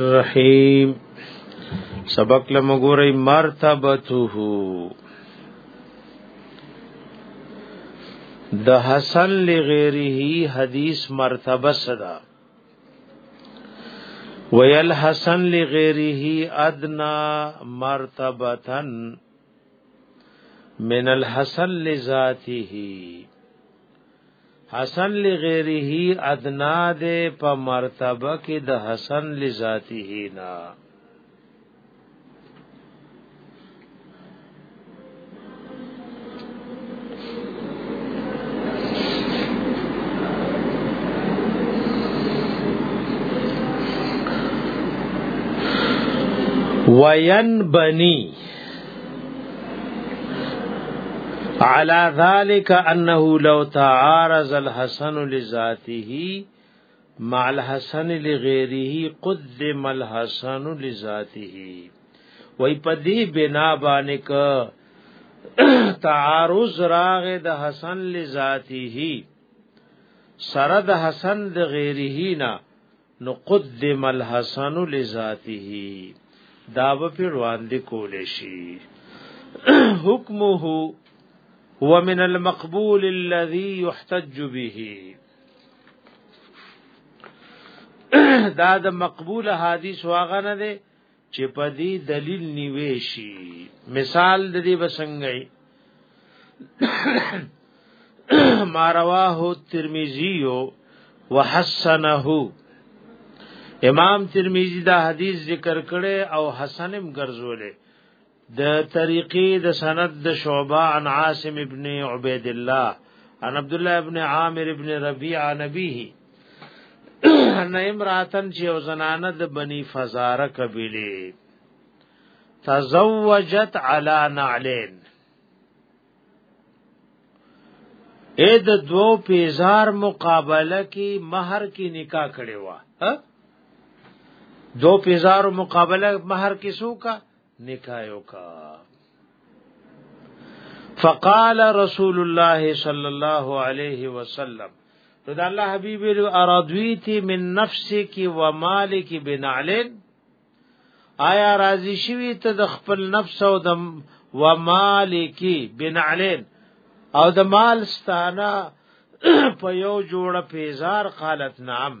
الرحیم سبق لمګورې مرتبته د حسن لغیره حدیث مرتبه صدا ویل حسن لغیره ادنا مرتبتن من الحسن لذاته حسن لغیره ادنا ده په مرتبه کې د حسن لذاته نه وین بنی على ذلك انه لو تعارض الحسن لذاته مع الحسن لغيره قدم الحسن لذاته وای په دې بنا باندې ک تعارض راغ د حسن لذاته سره د حسن د غیره نه نو قدم الحسن لذاته دا به پر وړاندې کول شي حکمه هو من المقبول الذي يحتج به دا د مقبول حدیث واغ نه دی چې په دې دلیل نیوي شي مثال د دې بسنګي ما رواه ترمذی وحسنه امام ترمذی دا حدیث ذکر کړي او حسنم ګرځولې د طریقې د سند د شعبہ عن عاصم ابن عبید الله عن عبد الله ابن عامر ابن ربيعه نبيه ان امراتن چې او زنانه د بني فزاره قبيله تزوجت على نعلين اې د دوو پیزار مقابله کې مہر کې نکاح کړي وا دو پیزار مقابله مہر کې سو کا نکاح وکا فقال رسول الله صلی الله علیه وسلم نو دا الله حبیب ویلو ارادویتی من نفسک و مالک بنعلن آیا راضی شوی ته د خپل نفس او د و مالک بنعلن او د مال ستانه په یو جوړه پیزار قالت نعم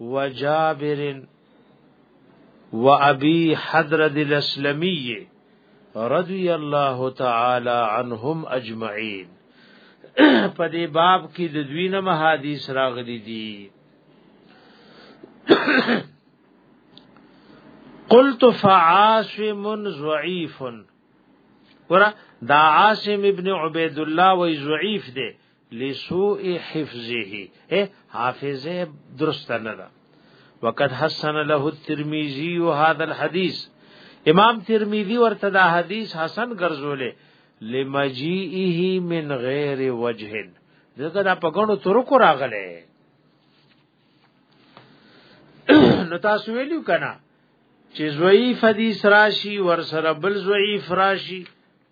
وجابر وابي حضرت الاسلمي رضی الله تعالی عنهم اجمعين په دې باب کې د دوی نه حدیث راغلي دي قلت فعاصم ضعيف ورا دا عاصم ابن عبيد الله وي ضعيف دي لسوء حفظه اے حافظه درست نه ده وقد حسن له الترمذي هذا الحديث امام ترمذی ورته دا حدیث حسن ګرځولې لمجیئه من غیر وجه دغه دا پګړو ترکو راغله نو تاسو ویلو کنه چې ضعیف حدیث راشي ور سره بل ضعیف راشي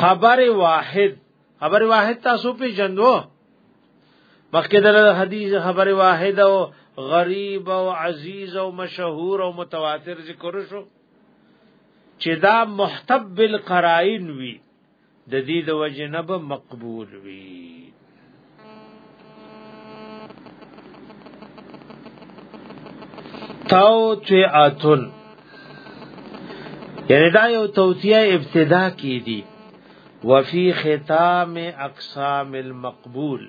خبر واحد خبر واحد تاسو په جندو مخکې د حدیث خبر واحد او غریب او عزیز او مشهور او متواتر ذکر شو چې دا محتب بالقرائن وی د دې د وجه نه به مقبول وي تاو تی اتن یعنی دا یو توتیه ابتدا کی دی وفي ختام اقسام المقبول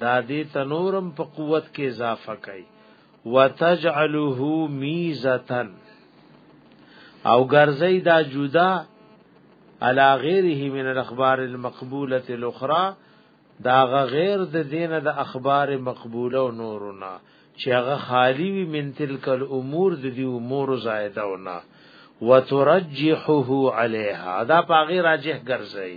دا دې تنورم په قوت کې اضافه کوي وتجعله میزتن او ګرځي دا جدا علا غیره من الاخبار المقبوله الاخرى دا غیر د دین د اخبار مقبوله او نورنا چې هغه خالی وي من تلک الامور د دې امور زائده ونا وترجحه عليها دا پاغي راجح ګرځي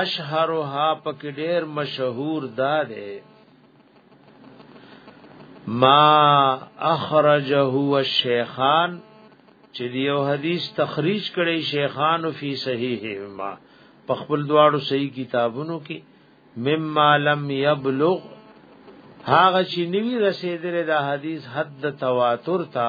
اشهرها پک ډیر مشهور دا دی ما اخرجه الشیخان چې دیو حدیث تخریج کړي شیخان فی صحیح ما په خپل دواړو صحیح کتابونو کې مما لم یبلغ هاغه چې نیوی رسیدره دا حدیث حد تواتر تا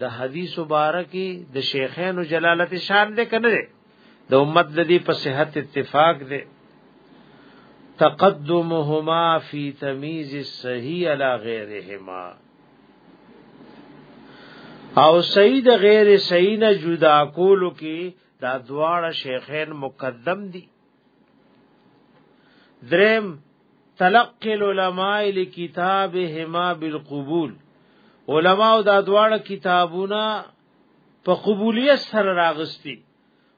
د حدیث مبارکی د شیخین جلالت شان دې کنه دې د امت د دې په صحت اتفاق دې تقدمهما فی تمیز الصحیح علی غیرهما او سید غیر سینا جدا کولو کې دا دواړه شیخین مقدم دي درم تلقي العلماء لكتابهما بالقبول علماء دا دواړه کتابونه په قبولیت سره راغستی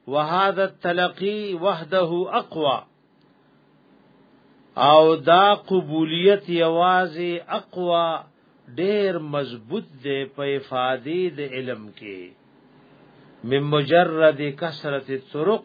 وهذا التلقي وحده اقوى او دا قبولیت یوازې اقوا ډیر مضبوط دی په افادی د علم کې من مجرد کثرت الطرق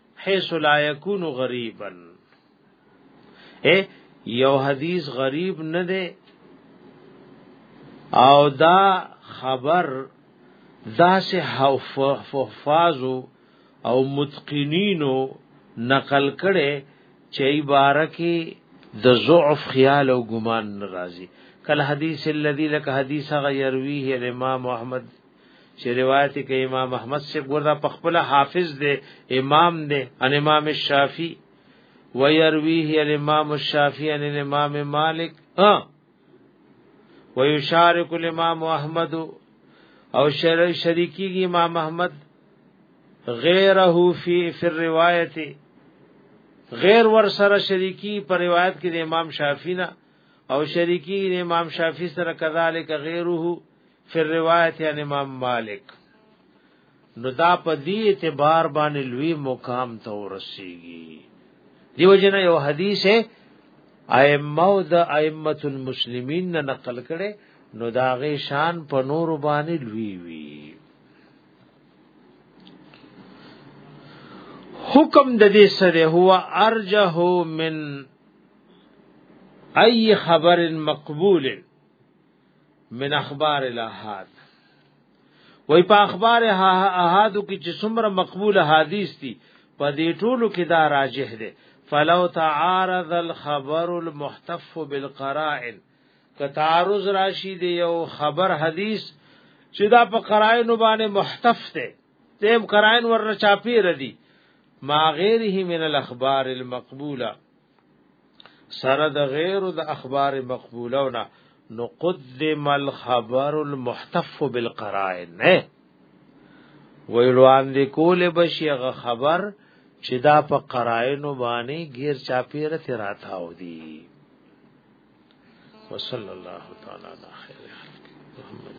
حيث لا يكون غريبا اے یو حدیث غریب نه دی او دا خبر دا سه حفاظو او متقنینو نقل کړي چې عبارکه د ضعف خیال او ګمان ناراضي کل حدیث الذي لك حدیث غیرویه الامام احمد چې روایت کې امام احمد سے ګوردا په خپل حافظ دی امام دی ان امام الشافعي ويرويه الامام الشافعي ان امام مالک ها ويشارك الامام احمد او شریکی امام احمد غیره فی فی الروایت غیر ور سره شریکی پر روایت کې د امام شافعی نه او شریکی د امام شافعی سره کذالک غیره فی روایت یعنی امام مالک نو دا په دې اعتبار باندې لوی مقام ته ورسیږي دیو جن یو حدیث ہے ائمه د ائمه المسلمین نه نقل کړي نو دا غي شان په نور باندې لوی وی حکم د دې سره هو ارجه من ای خبر مقبول من اخبار الاحاد وای په اخبار احاد کې چې څومره مقبول حدیث دي په دې ټولو کې دا راجح دي فلو تعارض الخبر المحتف بالقرائن که تعارض راشي دی یو خبر حدیث چې دا په قرائن باندې محتف دی تیم قرائن ورنه چاپی ردی ما غیره من الاخبار المقبوله سره د غیر د اخبار مقبولونه نو قدم الخبر المحتف بالقرائن نه ویلوان دی کول بشي غ خبر چې دا په قرائن باندې غیر چاپیره تراتا و دی وصلی الله تعالی علی خیر محمد